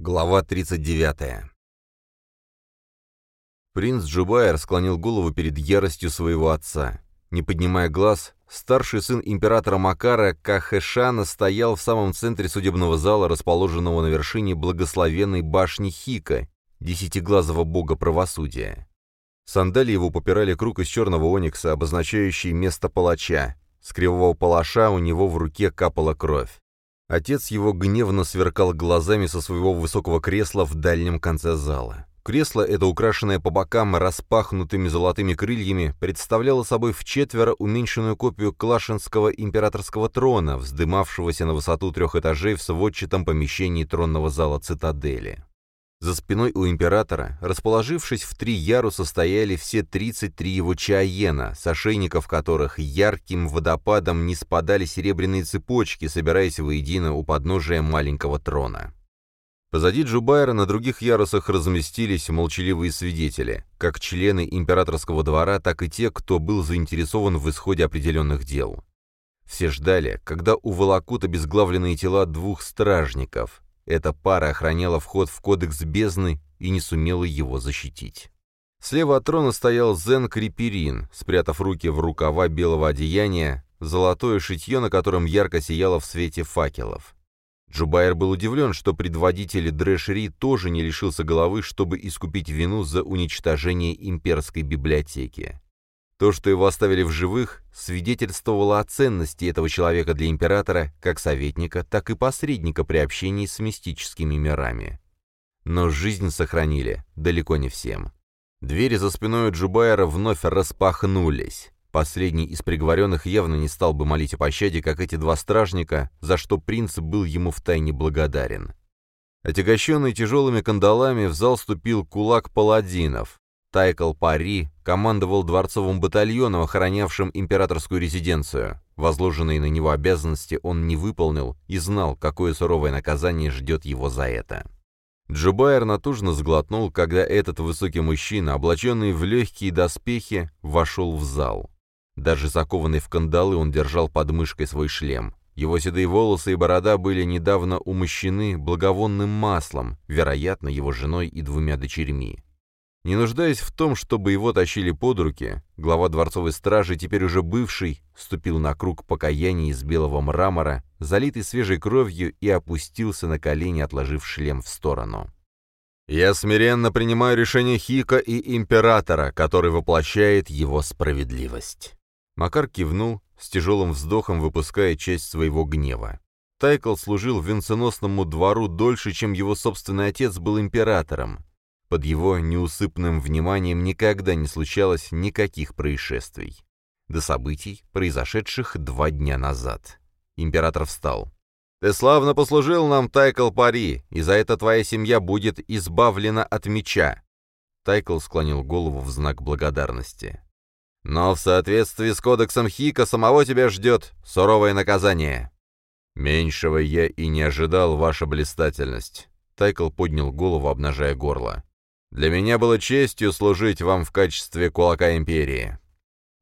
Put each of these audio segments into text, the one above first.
Глава 39. Принц Джубайр склонил голову перед яростью своего отца. Не поднимая глаз, старший сын императора Макара Кахэшана стоял в самом центре судебного зала, расположенного на вершине благословенной башни Хика, десятиглазого бога правосудия. Сандали его попирали круг из черного оникса, обозначающий место палача. С кривого палаша у него в руке капала кровь. Отец его гневно сверкал глазами со своего высокого кресла в дальнем конце зала. Кресло, это украшенное по бокам распахнутыми золотыми крыльями, представляло собой в четверо уменьшенную копию клашинского императорского трона, вздымавшегося на высоту трех этажей в сводчатом помещении тронного зала цитадели. За спиной у императора, расположившись в три яруса, стояли все 33 его чаена, с ошейников которых ярким водопадом не спадали серебряные цепочки, собираясь воедино у подножия маленького трона. Позади Джубайра на других ярусах разместились молчаливые свидетели, как члены императорского двора, так и те, кто был заинтересован в исходе определенных дел. Все ждали, когда уволокут обезглавленные тела двух стражников, эта пара охраняла вход в кодекс бездны и не сумела его защитить. Слева от трона стоял Зен Криперин, спрятав руки в рукава белого одеяния, золотое шитье, на котором ярко сияло в свете факелов. Джубайр был удивлен, что предводитель Дрэшери тоже не лишился головы, чтобы искупить вину за уничтожение имперской библиотеки. То, что его оставили в живых, свидетельствовало о ценности этого человека для императора, как советника, так и посредника при общении с мистическими мирами. Но жизнь сохранили далеко не всем. Двери за спиной Джубайра вновь распахнулись. Последний из приговоренных явно не стал бы молить о пощаде, как эти два стражника, за что принц был ему втайне благодарен. Отягощенный тяжелыми кандалами в зал ступил кулак паладинов, Тайкл Пари командовал дворцовым батальоном, охранявшим императорскую резиденцию. Возложенные на него обязанности он не выполнил и знал, какое суровое наказание ждет его за это. Джубайр натужно сглотнул, когда этот высокий мужчина, облаченный в легкие доспехи, вошел в зал. Даже закованный в кандалы он держал под мышкой свой шлем. Его седые волосы и борода были недавно умощены благовонным маслом, вероятно, его женой и двумя дочерьми. Не нуждаясь в том, чтобы его тащили под руки, глава дворцовой стражи, теперь уже бывший, ступил на круг покаяния из белого мрамора, залитый свежей кровью, и опустился на колени, отложив шлем в сторону. «Я смиренно принимаю решение Хика и Императора, который воплощает его справедливость». Макар кивнул, с тяжелым вздохом выпуская часть своего гнева. Тайкл служил венценосному двору дольше, чем его собственный отец был императором, под его неусыпным вниманием никогда не случалось никаких происшествий. До событий, произошедших два дня назад. Император встал. «Ты славно послужил нам, Тайкл Пари, и за это твоя семья будет избавлена от меча». Тайкл склонил голову в знак благодарности. «Но в соответствии с кодексом Хика самого тебя ждет суровое наказание». «Меньшего я и не ожидал, ваша блистательность». Тайкл поднял голову, обнажая горло. Для меня было честью служить вам в качестве кулака империи».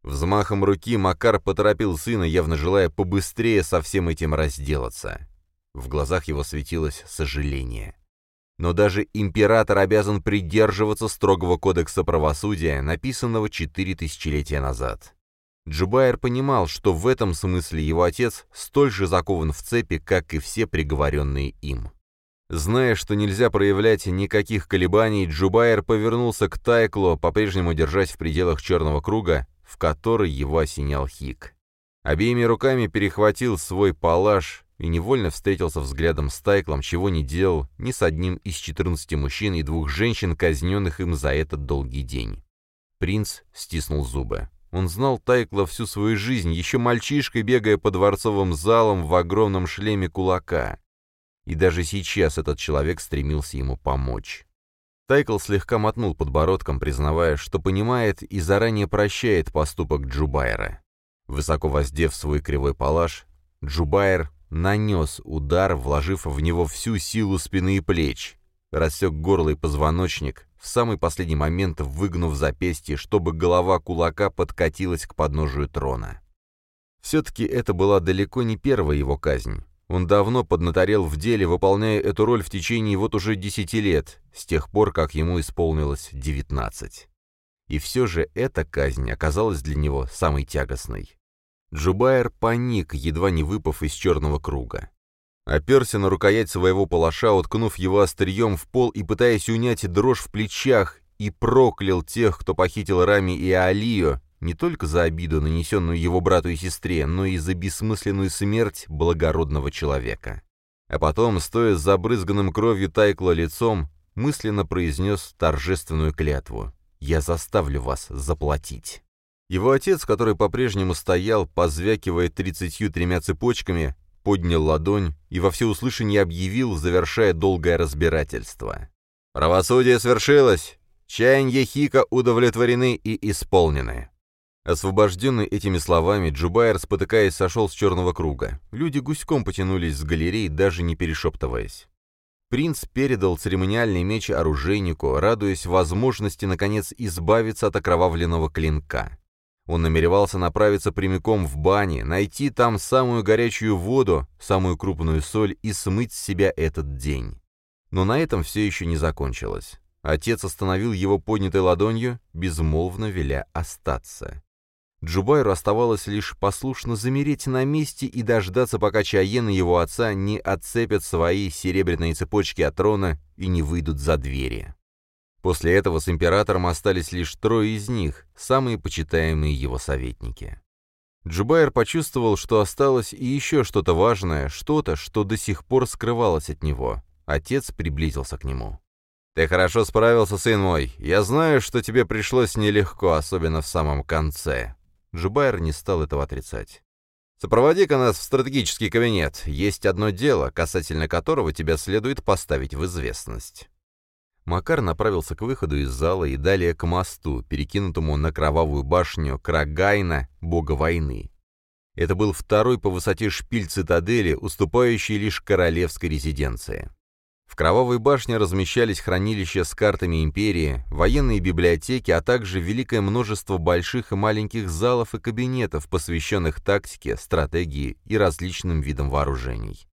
Взмахом руки Макар поторопил сына, явно желая побыстрее со всем этим разделаться. В глазах его светилось сожаление. Но даже император обязан придерживаться строгого кодекса правосудия, написанного четыре тысячелетия назад. Джубайр понимал, что в этом смысле его отец столь же закован в цепи, как и все приговоренные им. Зная, что нельзя проявлять никаких колебаний, Джубайер повернулся к Тайклу, по-прежнему держась в пределах черного круга, в который его осенял Хик. Обеими руками перехватил свой палаш и невольно встретился взглядом с Тайклом, чего не делал ни с одним из 14 мужчин и двух женщин, казненных им за этот долгий день. Принц стиснул зубы. Он знал Тайкла всю свою жизнь, еще мальчишкой бегая по дворцовым залам в огромном шлеме кулака и даже сейчас этот человек стремился ему помочь. Тайкл слегка мотнул подбородком, признавая, что понимает и заранее прощает поступок Джубайра. Высоко воздев свой кривой палаш, Джубайр нанес удар, вложив в него всю силу спины и плеч, рассек горло и позвоночник, в самый последний момент выгнув запястье, чтобы голова кулака подкатилась к подножию трона. Все-таки это была далеко не первая его казнь. Он давно поднаторел в деле, выполняя эту роль в течение вот уже десяти лет, с тех пор, как ему исполнилось девятнадцать. И все же эта казнь оказалась для него самой тягостной. Джубайр паник, едва не выпав из черного круга. Оперся на рукоять своего палаша, уткнув его острием в пол и пытаясь унять дрожь в плечах, и проклял тех, кто похитил Рами и Алию, не только за обиду, нанесенную его брату и сестре, но и за бессмысленную смерть благородного человека. А потом, стоя с забрызганным кровью Тайкла лицом, мысленно произнес торжественную клятву. «Я заставлю вас заплатить». Его отец, который по-прежнему стоял, позвякивая тридцатью тремя цепочками, поднял ладонь и во всеуслышание объявил, завершая долгое разбирательство. «Правосудие свершилось! Чаяния Хика удовлетворены и исполнены!» Освобожденный этими словами, Джубайр, спотыкаясь, сошел с черного круга. Люди гуськом потянулись с галерей, даже не перешептываясь. Принц передал церемониальный меч оружейнику, радуясь возможности, наконец, избавиться от окровавленного клинка. Он намеревался направиться прямиком в бане, найти там самую горячую воду, самую крупную соль и смыть с себя этот день. Но на этом все еще не закончилось. Отец остановил его поднятой ладонью, безмолвно веля остаться. Джубайру оставалось лишь послушно замереть на месте и дождаться, пока Чаен и его отца не отцепят свои серебряные цепочки от трона и не выйдут за двери. После этого с императором остались лишь трое из них, самые почитаемые его советники. Джубайр почувствовал, что осталось и еще что-то важное, что-то, что до сих пор скрывалось от него. Отец приблизился к нему. «Ты хорошо справился, сын мой. Я знаю, что тебе пришлось нелегко, особенно в самом конце». Джубайр не стал этого отрицать. «Сопроводи-ка нас в стратегический кабинет. Есть одно дело, касательно которого тебя следует поставить в известность». Макар направился к выходу из зала и далее к мосту, перекинутому на кровавую башню Крагайна, бога войны. Это был второй по высоте шпиль цитадели, уступающий лишь королевской резиденции. В Кровавой башне размещались хранилища с картами империи, военные библиотеки, а также великое множество больших и маленьких залов и кабинетов, посвященных тактике, стратегии и различным видам вооружений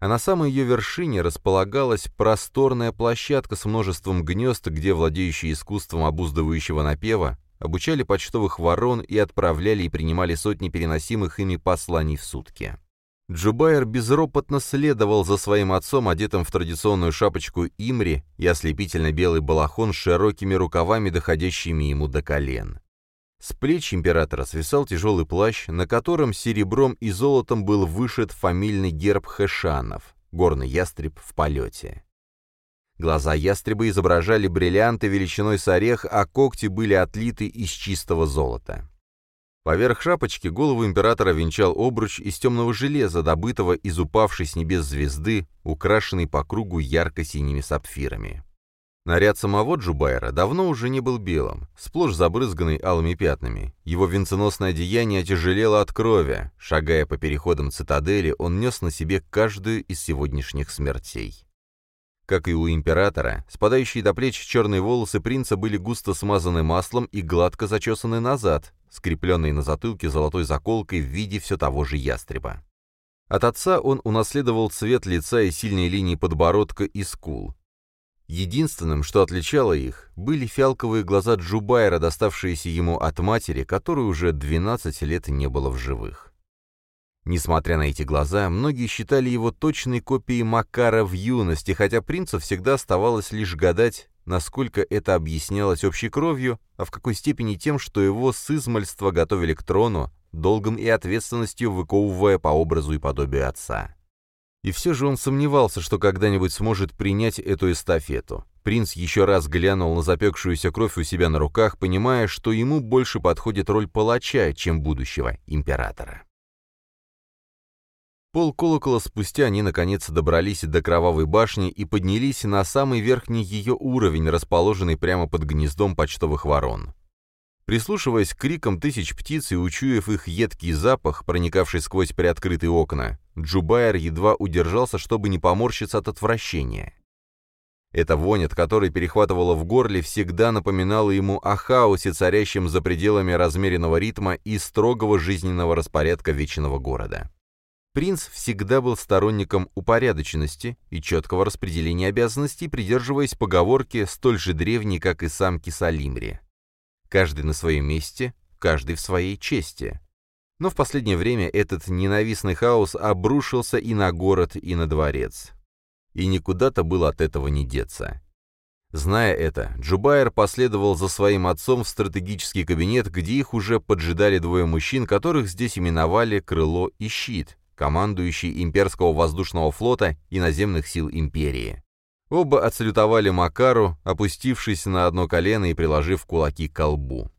а на самой ее вершине располагалась просторная площадка с множеством гнезд, где владеющие искусством обуздывающего напева обучали почтовых ворон и отправляли и принимали сотни переносимых ими посланий в сутки. Джубайр безропотно следовал за своим отцом, одетым в традиционную шапочку имри и ослепительно белый балахон с широкими рукавами, доходящими ему до колен. С плеч императора свисал тяжелый плащ, на котором серебром и золотом был вышит фамильный герб Хэшанов — горный ястреб в полете. Глаза ястреба изображали бриллианты величиной с орех, а когти были отлиты из чистого золота. Поверх шапочки голову императора венчал обруч из темного железа, добытого из упавшей с небес звезды, украшенный по кругу ярко-синими сапфирами. Наряд самого Джубайра давно уже не был белым, сплошь забрызганный алыми пятнами. Его венценосное одеяние тяжелело от крови. Шагая по переходам цитадели, он нес на себе каждую из сегодняшних смертей. Как и у императора, спадающие до плеч черные волосы принца были густо смазаны маслом и гладко зачесаны назад, скрепленные на затылке золотой заколкой в виде все того же ястреба. От отца он унаследовал цвет лица и сильные линии подбородка и скул. Единственным, что отличало их, были фиалковые глаза Джубайра, доставшиеся ему от матери, которой уже 12 лет не было в живых. Несмотря на эти глаза, многие считали его точной копией Макара в юности, хотя принцу всегда оставалось лишь гадать, насколько это объяснялось общей кровью, а в какой степени тем, что его с измальства готовили к трону, долгом и ответственностью выковывая по образу и подобию отца. И все же он сомневался, что когда-нибудь сможет принять эту эстафету. Принц еще раз глянул на запекшуюся кровь у себя на руках, понимая, что ему больше подходит роль палача, чем будущего императора. Пол колокола спустя они, наконец, добрались до Кровавой башни и поднялись на самый верхний ее уровень, расположенный прямо под гнездом почтовых ворон. Прислушиваясь к крикам тысяч птиц и учуяв их едкий запах, проникавший сквозь приоткрытые окна, Джубайр едва удержался, чтобы не поморщиться от отвращения. Эта вонь, от которой перехватывала в горле, всегда напоминала ему о хаосе, царящем за пределами размеренного ритма и строгого жизненного распорядка вечного города. Принц всегда был сторонником упорядоченности и четкого распределения обязанностей, придерживаясь поговорки столь же древней, как и сам Кисалимри. Каждый на своем месте, каждый в своей чести. Но в последнее время этот ненавистный хаос обрушился и на город, и на дворец. И никуда-то было от этого не деться. Зная это, Джубайр последовал за своим отцом в стратегический кабинет, где их уже поджидали двое мужчин, которых здесь именовали «Крыло» и «Щит», командующий имперского воздушного флота и наземных сил империи. Оба отсалютовали Макару, опустившись на одно колено и приложив кулаки к колбу.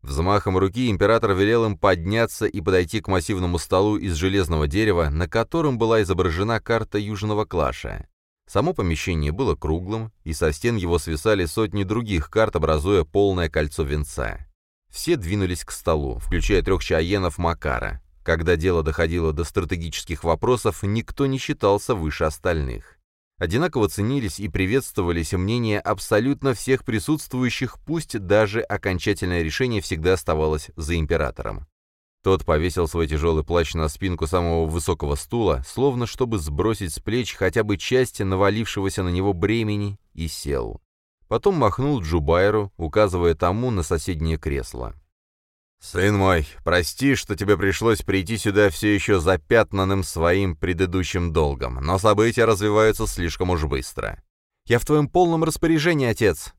Взмахом руки император велел им подняться и подойти к массивному столу из железного дерева, на котором была изображена карта Южного Клаша. Само помещение было круглым, и со стен его свисали сотни других карт, образуя полное кольцо венца. Все двинулись к столу, включая трех чаенов Макара. Когда дело доходило до стратегических вопросов, никто не считался выше остальных. Одинаково ценились и приветствовались мнения абсолютно всех присутствующих, пусть даже окончательное решение всегда оставалось за императором. Тот повесил свой тяжелый плащ на спинку самого высокого стула, словно чтобы сбросить с плеч хотя бы часть навалившегося на него бремени, и сел. Потом махнул Джубайру, указывая тому на соседнее кресло. «Сын мой, прости, что тебе пришлось прийти сюда все еще запятнанным своим предыдущим долгом, но события развиваются слишком уж быстро. Я в твоем полном распоряжении, отец!»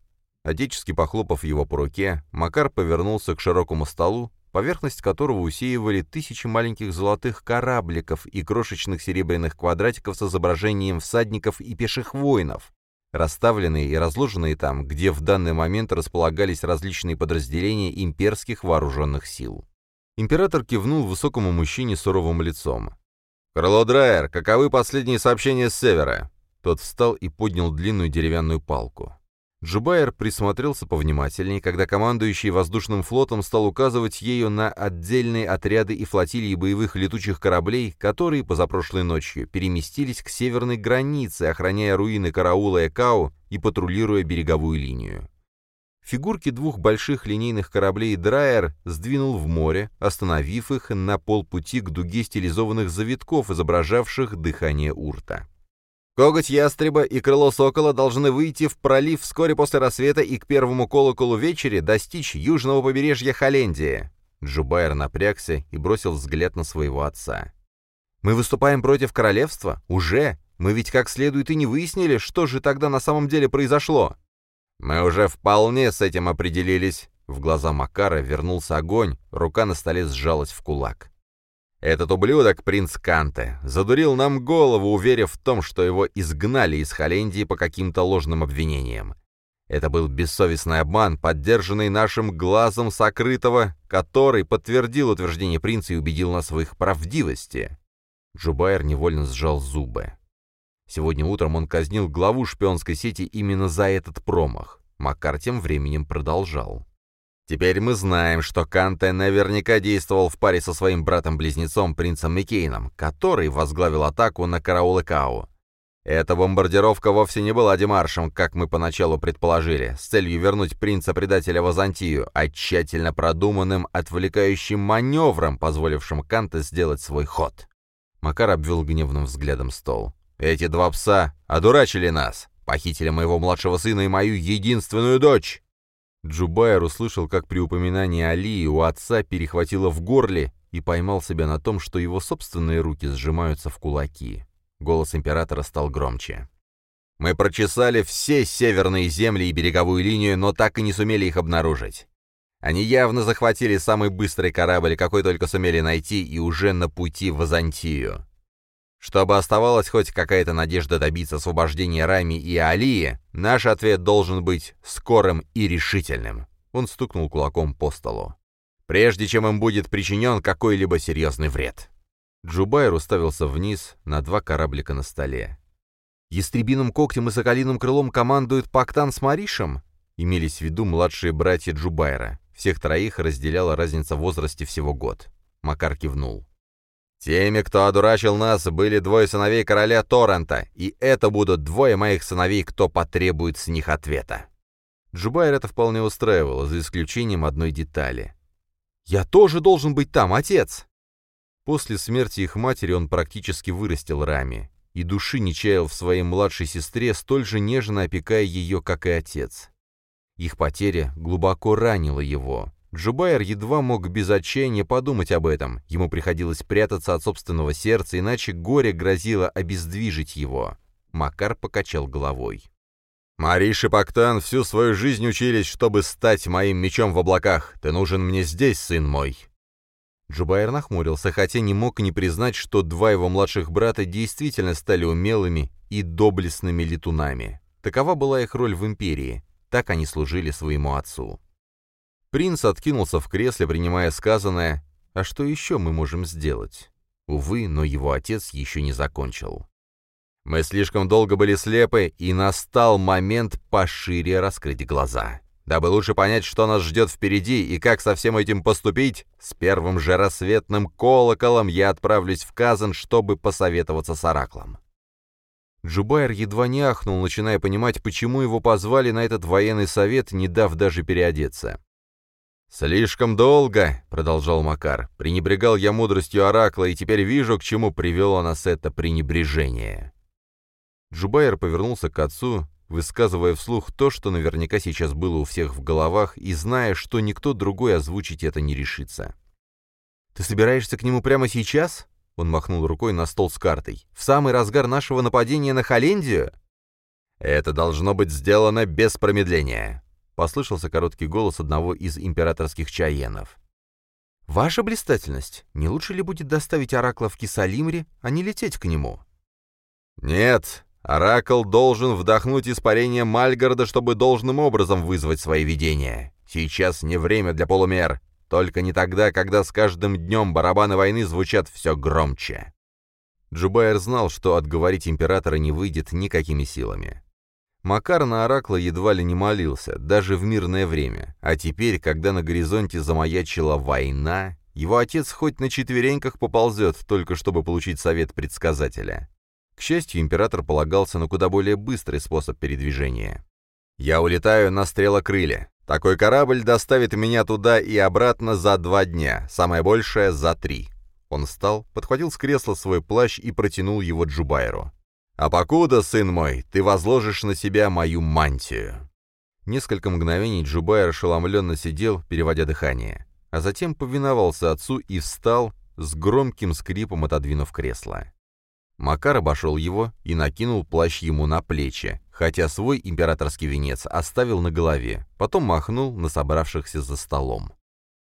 Отечески похлопав его по руке, Макар повернулся к широкому столу, поверхность которого усеивали тысячи маленьких золотых корабликов и крошечных серебряных квадратиков с изображением всадников и пеших воинов, расставленные и разложенные там, где в данный момент располагались различные подразделения имперских вооруженных сил. Император кивнул высокому мужчине суровым лицом. «Крыло Драйер, каковы последние сообщения с севера?» Тот встал и поднял длинную деревянную палку. Джубайер присмотрелся повнимательнее, когда командующий воздушным флотом стал указывать ею на отдельные отряды и флотилии боевых летучих кораблей, которые позапрошлой ночью переместились к северной границе, охраняя руины караула Экау и патрулируя береговую линию. Фигурки двух больших линейных кораблей Драйер сдвинул в море, остановив их на полпути к дуге стилизованных завитков, изображавших дыхание урта. Коготь ястреба и крыло сокола должны выйти в пролив вскоре после рассвета и к первому колоколу вечери достичь южного побережья Холлендии. Джубайр напрягся и бросил взгляд на своего отца. «Мы выступаем против королевства? Уже? Мы ведь как следует и не выяснили, что же тогда на самом деле произошло». «Мы уже вполне с этим определились». В глаза Макара вернулся огонь, рука на столе сжалась в кулак. Этот ублюдок, принц Канте, задурил нам голову, уверив в том, что его изгнали из Холландии по каким-то ложным обвинениям. Это был бессовестный обман, поддержанный нашим глазом сокрытого, который подтвердил утверждение принца и убедил нас в их правдивости. Джубайр невольно сжал зубы. Сегодня утром он казнил главу шпионской сети именно за этот промах. Макар тем временем продолжал. Теперь мы знаем, что Канте наверняка действовал в паре со своим братом-близнецом принцем Миккейном, который возглавил атаку на караул Кау. Эта бомбардировка вовсе не была демаршем, как мы поначалу предположили, с целью вернуть принца-предателя в Азантию, а тщательно продуманным отвлекающим маневром, позволившим Канте сделать свой ход. Макар обвел гневным взглядом стол. «Эти два пса одурачили нас, похитили моего младшего сына и мою единственную дочь!» Джубайр услышал, как при упоминании Алии у отца перехватило в горле и поймал себя на том, что его собственные руки сжимаются в кулаки. Голос императора стал громче. «Мы прочесали все северные земли и береговую линию, но так и не сумели их обнаружить. Они явно захватили самый быстрый корабль, какой только сумели найти, и уже на пути в Азантию. Чтобы оставалась хоть какая-то надежда добиться освобождения Рами и Алии, наш ответ должен быть скорым и решительным. Он стукнул кулаком по столу. Прежде чем им будет причинен какой-либо серьезный вред. Джубайр уставился вниз на два кораблика на столе. «Ястребиным когтем и соколиным крылом командует Пактан с Маришем?» Имелись в виду младшие братья Джубайра. Всех троих разделяла разница в возрасте всего год. Макар кивнул. Теми, кто одурачил нас, были двое сыновей короля Торрента, и это будут двое моих сыновей, кто потребует с них ответа. Джубайр это вполне устраивало, за исключением одной детали. «Я тоже должен быть там, отец!» После смерти их матери он практически вырастил Рами, и души не чаял в своей младшей сестре, столь же нежно опекая ее, как и отец. Их потеря глубоко ранила его. Джубайр едва мог без отчаяния подумать об этом. Ему приходилось прятаться от собственного сердца, иначе горе грозило обездвижить его. Макар покачал головой. «Мариш и Пактан всю свою жизнь учились, чтобы стать моим мечом в облаках. Ты нужен мне здесь, сын мой». Джубайр нахмурился, хотя не мог не признать, что два его младших брата действительно стали умелыми и доблестными летунами. Такова была их роль в империи. Так они служили своему отцу. Принц откинулся в кресле, принимая сказанное «А что еще мы можем сделать?» Увы, но его отец еще не закончил. Мы слишком долго были слепы, и настал момент пошире раскрыть глаза. Дабы лучше понять, что нас ждет впереди и как со всем этим поступить, с первым же рассветным колоколом я отправлюсь в Казан, чтобы посоветоваться с Ораклом. Джубайр едва не ахнул, начиная понимать, почему его позвали на этот военный совет, не дав даже переодеться. «Слишком долго», — продолжал Макар, — «пренебрегал я мудростью Оракла, и теперь вижу, к чему привело нас это пренебрежение». Джубайр повернулся к отцу, высказывая вслух то, что наверняка сейчас было у всех в головах, и зная, что никто другой озвучить это не решится. «Ты собираешься к нему прямо сейчас?» Он махнул рукой на стол с картой. «В самый разгар нашего нападения на Холлендию?» «Это должно быть сделано без промедления», — послышался короткий голос одного из императорских чаенов. «Ваша блистательность, не лучше ли будет доставить Оракла в Кисалимре, а не лететь к нему?» «Нет, Оракл должен вдохнуть испарение Мальгарда, чтобы должным образом вызвать свои видения. Сейчас не время для полумер, только не тогда, когда с каждым днем барабаны войны звучат все громче. Джубайр знал, что отговорить императора не выйдет никакими силами. Макар на Оракла едва ли не молился, даже в мирное время, а теперь, когда на горизонте замаячила война, его отец хоть на четвереньках поползет, только чтобы получить совет предсказателя. К счастью, император полагался на куда более быстрый способ передвижения. «Я улетаю на стрелокрыле. Такой корабль доставит меня туда и обратно за два дня, самое большее — за три». Он встал, подхватил с кресла свой плащ и протянул его Джубайру. «А покуда, сын мой, ты возложишь на себя мою мантию». Несколько мгновений Джубайр ошеломленно сидел, переводя дыхание, а затем повиновался отцу и встал, с громким скрипом отодвинув кресло. Макар обошел его и накинул плащ ему на плечи, хотя свой императорский венец оставил на голове, потом махнул на собравшихся за столом.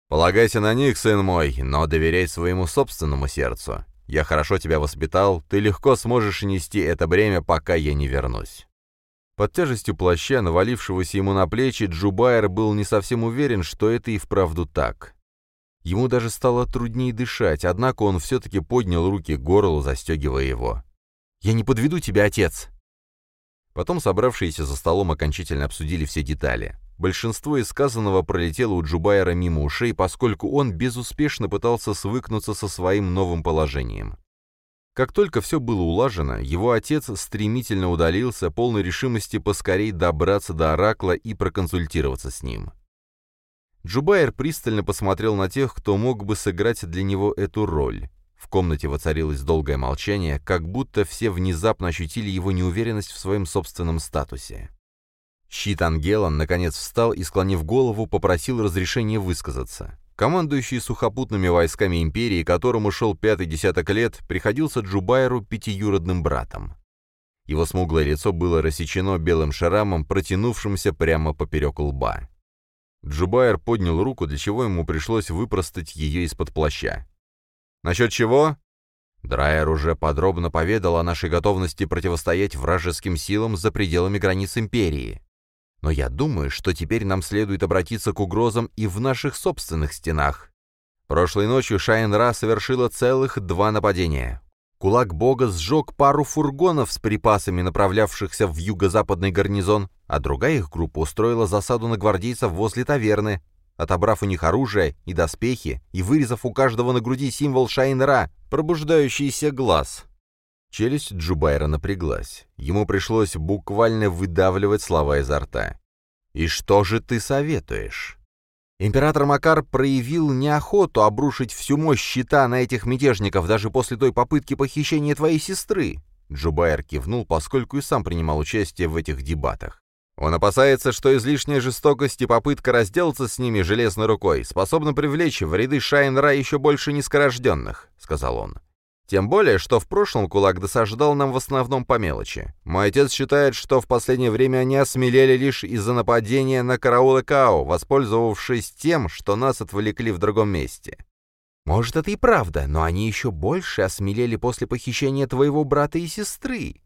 «Полагайся на них, сын мой, но доверяй своему собственному сердцу. Я хорошо тебя воспитал, ты легко сможешь нести это бремя, пока я не вернусь». Под тяжестью плаща, навалившегося ему на плечи, Джубайр был не совсем уверен, что это и вправду так. Ему даже стало труднее дышать, однако он все-таки поднял руки к горлу, застегивая его. «Я не подведу тебя, отец!» Потом собравшиеся за столом окончательно обсудили все детали. Большинство из сказанного пролетело у Джубайра мимо ушей, поскольку он безуспешно пытался свыкнуться со своим новым положением. Как только все было улажено, его отец стремительно удалился, полной решимости поскорей добраться до Оракла и проконсультироваться с ним. Джубайр пристально посмотрел на тех, кто мог бы сыграть для него эту роль. В комнате воцарилось долгое молчание, как будто все внезапно ощутили его неуверенность в своем собственном статусе. Щит Ангелон, наконец, встал и, склонив голову, попросил разрешения высказаться. Командующий сухопутными войсками империи, которому шел пятый десяток лет, приходился Джубайру пятиюродным братом. Его смуглое лицо было рассечено белым шрамом, протянувшимся прямо поперек лба. Джубайр поднял руку, для чего ему пришлось выпростать ее из-под плаща. «Насчет чего?» Драйер уже подробно поведал о нашей готовности противостоять вражеским силам за пределами границ Империи. Но я думаю, что теперь нам следует обратиться к угрозам и в наших собственных стенах. Прошлой ночью Шайн-Ра совершила целых два нападения. Кулак бога сжег пару фургонов с припасами, направлявшихся в юго-западный гарнизон, а другая их группа устроила засаду на гвардейцев возле таверны, отобрав у них оружие и доспехи и вырезав у каждого на груди символ Шайнера, пробуждающийся глаз. Челюсть Джубайра напряглась. Ему пришлось буквально выдавливать слова изо рта. «И что же ты советуешь?» Император Макар проявил неохоту обрушить всю мощь щита на этих мятежников даже после той попытки похищения твоей сестры. Джубайр кивнул, поскольку и сам принимал участие в этих дебатах. Он опасается, что излишняя жестокость и попытка разделаться с ними железной рукой способна привлечь в ряды Шайнра еще больше нескорожденных, — сказал он. Тем более, что в прошлом кулак досаждал нам в основном по мелочи. Мой отец считает, что в последнее время они осмелели лишь из-за нападения на караулы Као, воспользовавшись тем, что нас отвлекли в другом месте. Может, это и правда, но они еще больше осмелели после похищения твоего брата и сестры.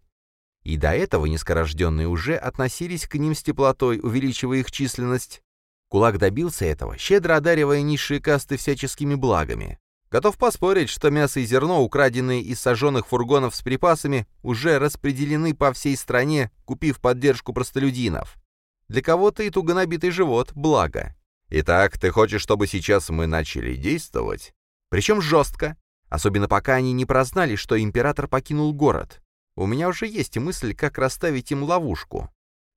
И до этого нескорожденные уже относились к ним с теплотой, увеличивая их численность. Кулак добился этого, щедро одаривая низшие касты всяческими благами. Готов поспорить, что мясо и зерно, украденные из сожженных фургонов с припасами, уже распределены по всей стране, купив поддержку простолюдинов. Для кого-то и туго набитый живот – благо. Итак, ты хочешь, чтобы сейчас мы начали действовать? Причем жестко. Особенно пока они не прознали, что император покинул город. У меня уже есть мысль, как расставить им ловушку.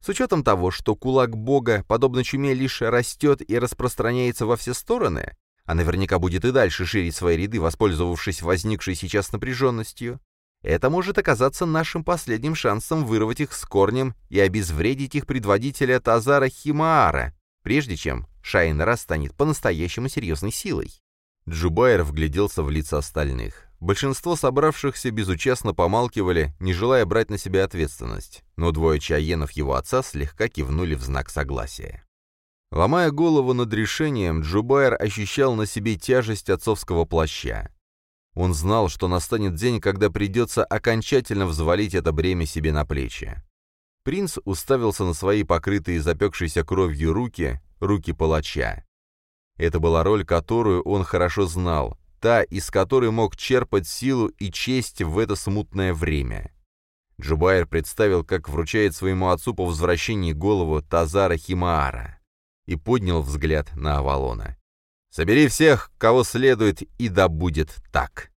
С учетом того, что кулак бога, подобно чуме, лишь растет и распространяется во все стороны, а наверняка будет и дальше ширить свои ряды, воспользовавшись возникшей сейчас напряженностью, это может оказаться нашим последним шансом вырвать их с корнем и обезвредить их предводителя Тазара Химаара, прежде чем Шайнера станет по-настоящему серьезной силой. Джубайр вгляделся в лица остальных. Большинство собравшихся безучастно помалкивали, не желая брать на себя ответственность, но двое чаенов его отца слегка кивнули в знак согласия. Ломая голову над решением, Джубайр ощущал на себе тяжесть отцовского плаща. Он знал, что настанет день, когда придется окончательно взвалить это бремя себе на плечи. Принц уставился на свои покрытые запекшейся кровью руки, руки палача. Это была роль, которую он хорошо знал, та, из которой мог черпать силу и честь в это смутное время. Джубайр представил, как вручает своему отцу по возвращении голову Тазара Химаара и поднял взгляд на Авалона. «Собери всех, кого следует, и да будет так!»